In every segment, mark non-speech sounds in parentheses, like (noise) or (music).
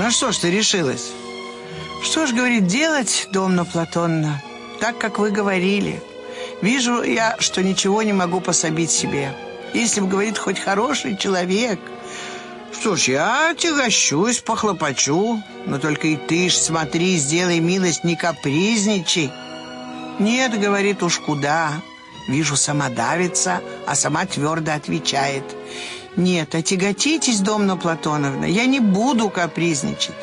На что ж ты решилась? Что ж, говорит, делать, Домна Платонна, так, как вы говорили. Вижу я, что ничего не могу пособить себе. Если бы, говорит, хоть хороший человек... Что ж, я тягощусь, похлопочу. Но только и ты ж смотри, сделай милость, не капризничай. Нет, говорит, уж куда. Вижу, сама давится, а сама твердо отвечает. Нет, отяготитесь, Домна Платоновна, я не буду капризничать.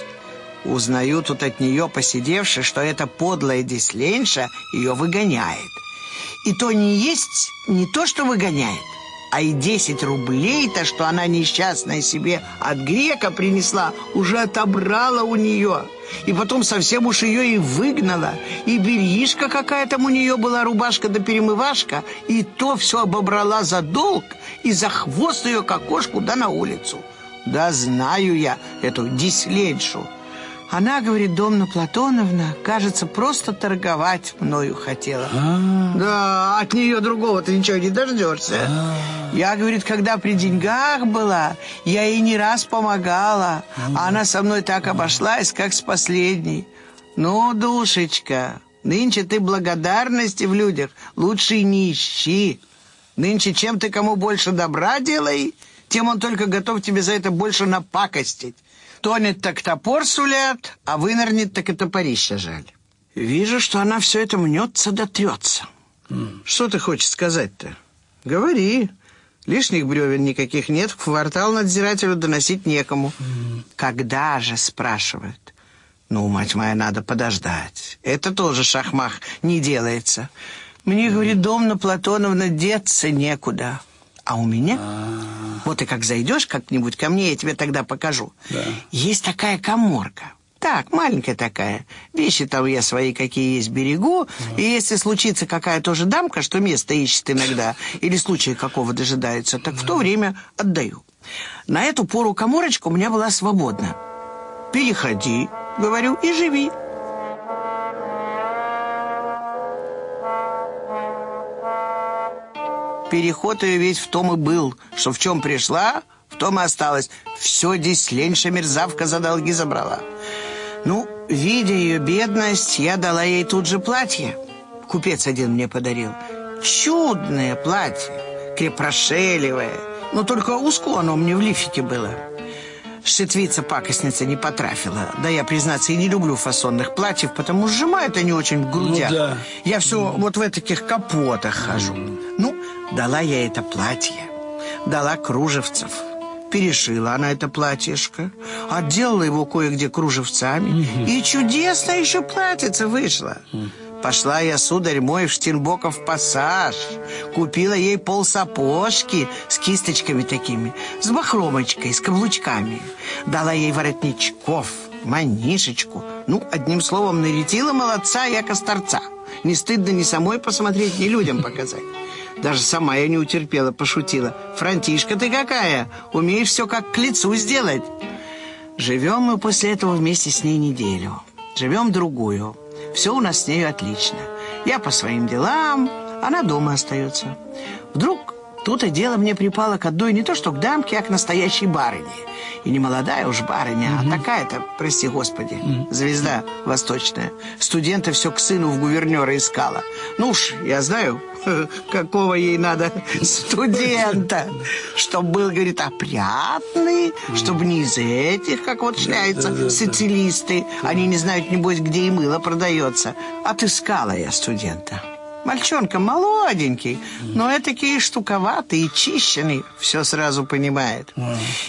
Узнаю тут от нее, посидевши, что эта подлая дисленша ее выгоняет. И то не есть не то, что выгоняет, а и 10 рублей-то, что она несчастная себе от грека принесла, уже отобрала у нее. И потом совсем уж ее и выгнала. И бельишка какая там у нее была, рубашка да перемывашка. И то все обобрала за долг и за хвост ее к окошку да на улицу. Да знаю я эту дисленшу. Она, говорит, Домна Платоновна, кажется, просто торговать мною хотела. А Да, от нее другого ты ничего не дождешься. А Я, говорит, когда при деньгах была, я ей не раз помогала, а она со мной так обошлась, как с последней. Ну, душечка, нынче ты благодарности в людях лучше не ищи. Нынче чем ты кому больше добра делай, тем он только готов тебе за это больше напакостить. Тонет так топор сулят, а вынырнет так и топорище жаль. Вижу, что она все это мнется да трется. Mm. Что ты хочешь сказать-то? Говори. Лишних бревен никаких нет, в квартал надзирателю доносить некому. Mm. Когда же, спрашивает. Ну, мать моя, надо подождать. Это тоже шахмах не делается. Мне, говорит, Домна Платоновна, деться некуда. А у меня... А-а-а. Вот и как зайдешь как-нибудь ко мне, я тебе тогда покажу. Да. Есть такая коморка. Так, маленькая такая. Вещи там я свои какие есть берегу. Да. И если случится какая тоже дамка, что место ищет иногда, или случая какого дожидается, так да. в то время отдаю. На эту пору коморочка у меня была свободна. Переходи, говорю, и живи. Переход ее весь в том и был, что в чем пришла, в том и осталась. Все дисленьша мерзавка за долги забрала. Ну, видя ее бедность, я дала ей тут же платье. Купец один мне подарил. Чудное платье, крепрошелевое. Но только узко оно мне в лифике было. Шитвица-пакостница не потрафила. Да я, признаться, и не люблю фасонных платьев, потому сжимают они очень в грудях. Ну, да. Я все mm. вот в таких капотах хожу. Mm. Ну, дала я это платье. Дала кружевцев. Перешила она это платьишко, отделала его кое-где кружевцами, mm -hmm. и чудесно еще платьице вышло. Mm. Пошла я, сударь мой, в Штенбоков пассаж. Купила ей полсапожки с кисточками такими, с бахромочкой, с каблучками. Дала ей воротничков, манишечку. Ну, одним словом, нарядила молодца, я косторца. Не стыдно ни самой посмотреть, ни людям показать. Даже сама я не утерпела, пошутила. «Франтишка ты какая! Умеешь все как к лицу сделать!» Живем мы после этого вместе с ней неделю. Живем другую. Все у нас с нею отлично. Я по своим делам, она дома остается. Вдруг тут и дело мне припало к одной не то что к дамке, а к настоящей барыне. И не молодая уж барыня, угу. а такая-то, прости господи, угу. звезда восточная. Студента все к сыну в гувернера искала. Ну уж, я знаю, (laughs) какого ей надо (laughs) студента. Чтобы был, говорит, опрятный, чтобы не из этих, как вот шляются социалисты. Они не знают, небось, где и мыло продается. Отыскала я студента. Мальчонка молоденький, но этакий штуковатый и чищенный, все сразу понимает.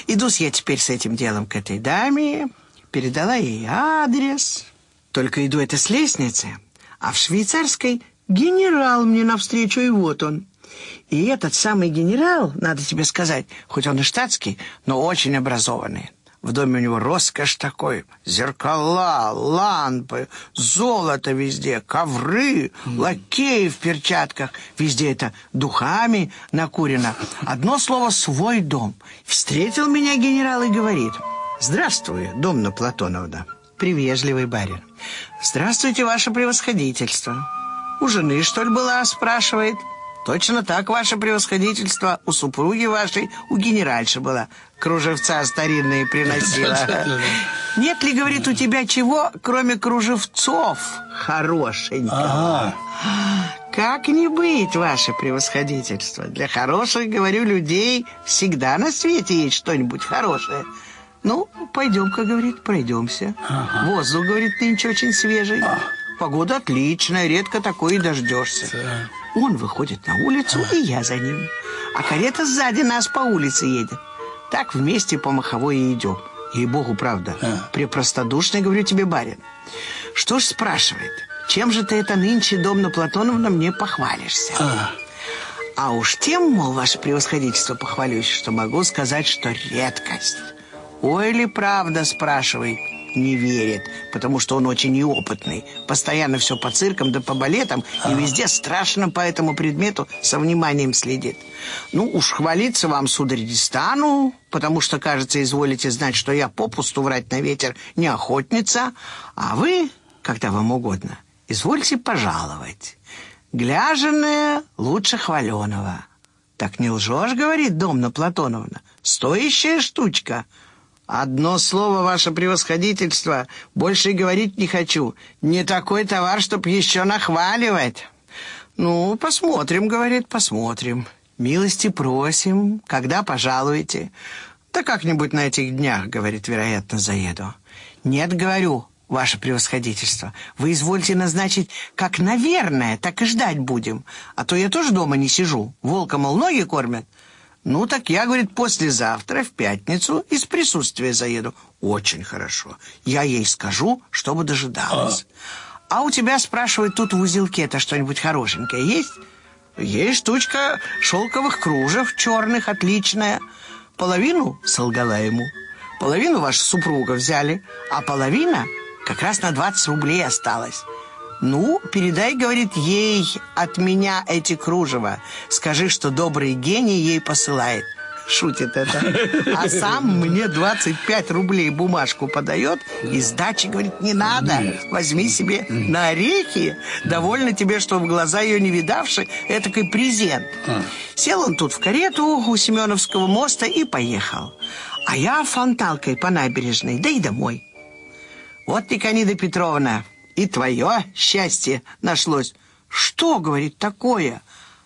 Идусь я теперь с этим делом к этой даме, передала ей адрес. Только иду это с лестницы, а в швейцарской Генерал мне навстречу, и вот он. И этот самый генерал, надо тебе сказать, хоть он и штатский, но очень образованный. В доме у него роскошь такой, зеркала, лампы, золото везде, ковры, лакеи в перчатках. Везде это духами накурено. Одно слово «свой дом». Встретил меня генерал и говорит, «Здравствуй, Домна Платоновна». Привежливый барин. «Здравствуйте, ваше превосходительство». У жены, что ли, была, спрашивает. Точно так, ваше превосходительство, у супруги вашей, у генеральши была. Кружевца старинные приносила. Нет ли, говорит, у тебя чего, кроме кружевцов хорошенького? Как не быть, ваше превосходительство? Для хороших, говорю, людей всегда на свете есть что-нибудь хорошее. Ну, пойдем-ка, говорит, пройдемся. Ага. Воздух, говорит, нынче очень свежий. Погода отличная, редко такой и дождешься. Да. Он выходит на улицу, и я за ним. А карета сзади нас по улице едет. Так вместе по маховой и идем. Ей-богу, правда. А. Препростодушный, говорю тебе, барин. Что ж спрашивает, чем же ты это нынче, Домна Платоновна, мне похвалишься? А, А уж тем, мол, ваше превосходительство, похвалюсь, что могу сказать, что редкость. Ой ли правда, спрашивает, не верит, потому что он очень неопытный. Постоянно все по циркам да по балетам, и везде страшно по этому предмету со вниманием следит. Ну, уж хвалиться вам, сударь, не стану, потому что, кажется, изволите знать, что я попусту врать на ветер не охотница, а вы, когда вам угодно, извольте пожаловать. Гляженное лучше хваленого. Так не лжешь, говорит Домна Платоновна. Стоящая штучка. Одно слово, ваше превосходительство, больше говорить не хочу. Не такой товар, чтоб еще нахваливать. Ну, посмотрим, говорит, посмотрим. Милости просим, когда пожалуете. Да как-нибудь на этих днях, говорит, вероятно, заеду. Нет, говорю, ваше превосходительство, вы извольте назначить как наверное, так и ждать будем. А то я тоже дома не сижу. Волка, мол, ноги кормят. Ну, так я, говорит, послезавтра, в пятницу, из присутствия заеду. Очень хорошо. Я ей скажу, чтобы дожидалась. А у тебя, спрашивают, тут в узелке-то что-нибудь хорошенькое есть? Есть штучка шелковых кружев, черных, отличная. Половину солгала ему. Половину ваша супруга взяли, а половина как раз на 20 рублей осталась. Ну, передай, говорит, ей от меня эти кружева. Скажи, что добрый гений ей посылает. Шутит это. А сам мне 25 рублей бумажку подает, и сдачи, говорит, не надо. Возьми себе на орехи. Довольно тебе, что в глаза ее не видавши, этакой презент. Сел он тут в карету у Семеновского моста и поехал. А я фонталкой по набережной, да и домой. Вот, Никонида Петровна, и твое счастье нашлось. Что, говорит, такое?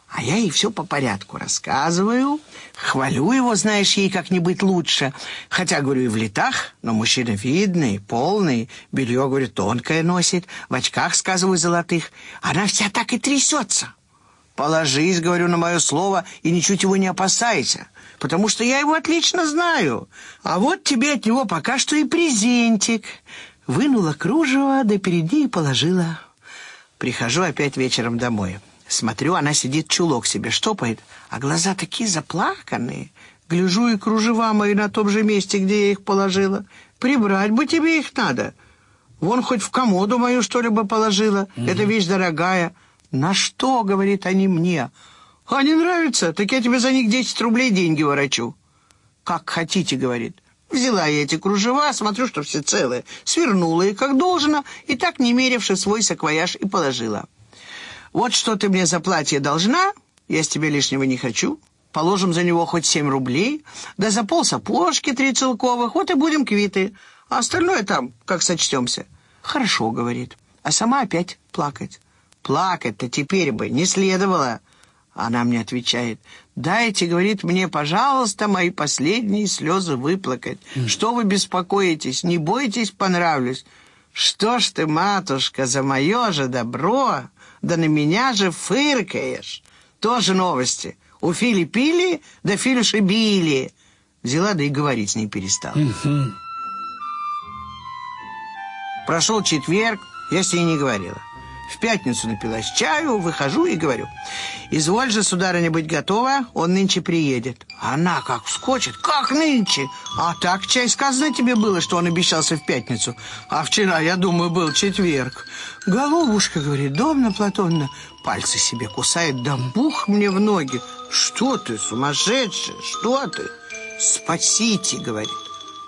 А я ей все по порядку рассказываю, хвалю его, знаешь, ей как-нибудь лучше. Хотя, говорю, и в летах, но мужчина видный, полный, белье, говорю, тонкое носит, в очках, сказываю, золотых. Она вся так и трясется. Положись, говорю, на мое слово, и ничуть его не опасайся, потому что я его отлично знаю. А вот тебе от него пока что и презентик. Вынула кружево, да перед ней положила. Прихожу опять вечером домой. Смотрю, она сидит, чулок себе штопает, а глаза такие заплаканные. Гляжу, и кружева мои на том же месте, где я их положила. Прибрать бы тебе их надо. Вон хоть в комоду мою что-либо положила. Эта вещь дорогая. На что, говорит они мне? А не нравится? Так я тебе за них 10 рублей деньги ворочу. Как хотите, говорит. Взяла я эти кружева, смотрю, что все целые. Свернула их как должно, и так, не меривши свой саквояж, и положила. Вот что ты мне за платье должна, я с тебя лишнего не хочу. Положим за него хоть семь рублей, да за пол сапожки три целковых, вот и будем квиты. А остальное там, как сочтемся. Хорошо, говорит. А сама опять плакать. Плакать-то теперь бы не следовало. Она мне отвечает, дайте, говорит, мне, пожалуйста, мои последние слезы выплакать. Что вы беспокоитесь, не бойтесь, понравлюсь. Что ж ты, матушка, за мое же добро, да на меня же фыркаешь. Тоже новости. У Фили пили, да Филюши били. Взяла, да и говорить с ней перестала. Прошел четверг, я с ней не говорила. В пятницу напилась чаю, выхожу и говорю. «Изволь же, сударыня, быть готова, он нынче приедет». Она как вскочит. «Как нынче?» «А так, чай, сказано тебе было, что он обещался в пятницу. А вчера, я думаю, был четверг». «Голубушка, — говорит, — Домна Платонна, пальцы себе кусает, да бух мне в ноги. Что ты, сумасшедшая, что ты?» «Спасите, — говорит.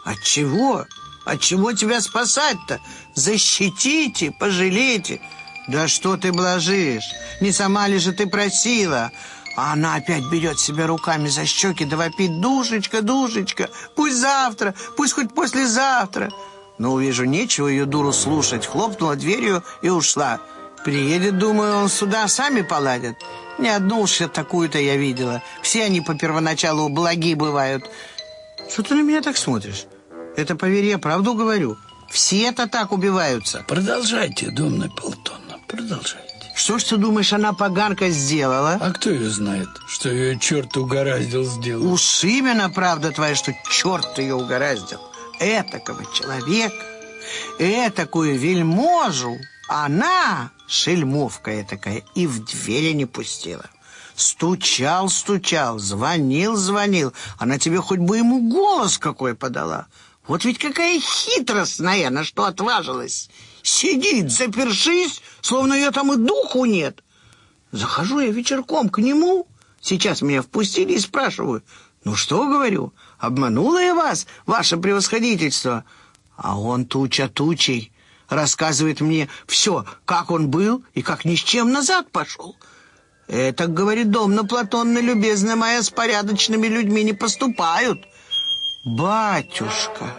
От чего? От чего тебя спасать-то? Защитите, пожалейте». «Да что ты блажишь? Не сама ли же ты просила?» А она опять берет себя руками за щеки, да вопит «Душечка, душечка, пусть завтра, пусть хоть послезавтра». Но, увижу, нечего ее дуру слушать. Хлопнула дверью и ушла. Приедет, думаю, он сюда, сами поладят. Не одну уж такую-то я видела. Все они по первоначалу благи бывают. Что ты на меня так смотришь? Это, поверь, я правду говорю. Все это так убиваются. Продолжайте, думный Платонна, продолжайте. Что ж ты думаешь, она поганка сделала? А кто ее знает, что ее черт угораздил сделать? Уж именно правда твоя, что черт ее угораздил. Этакого человека, этакую вельможу, она, шельмовка этакая, и в двери не пустила. Стучал, стучал, звонил, звонил. Она тебе хоть бы ему голос какой подала. Вот ведь какая хитростная, на что отважилась. Сидит, запершись, словно ее там и духу нет. Захожу я вечерком к нему. Сейчас меня впустили и спрашиваю. Ну что, говорю, обманула я вас, ваше превосходительство? А он туча тучей. Рассказывает мне все, как он был и как ни с чем назад пошел. Это, говорит, дом на Платонна, любезная моя, с порядочными людьми не поступают. Батюшка,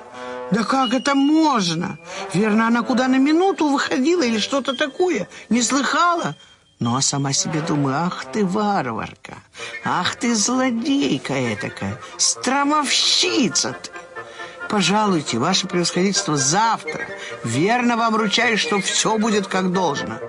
да как это можно? Верно, она куда на минуту выходила или что-то такое? Не слыхала? Ну, а сама себе думаю, ах ты варварка, ах ты злодейка этакая, стромовщица ты. Пожалуйте, ваше превосходительство, завтра. Верно вам ручаюсь, что все будет как должно.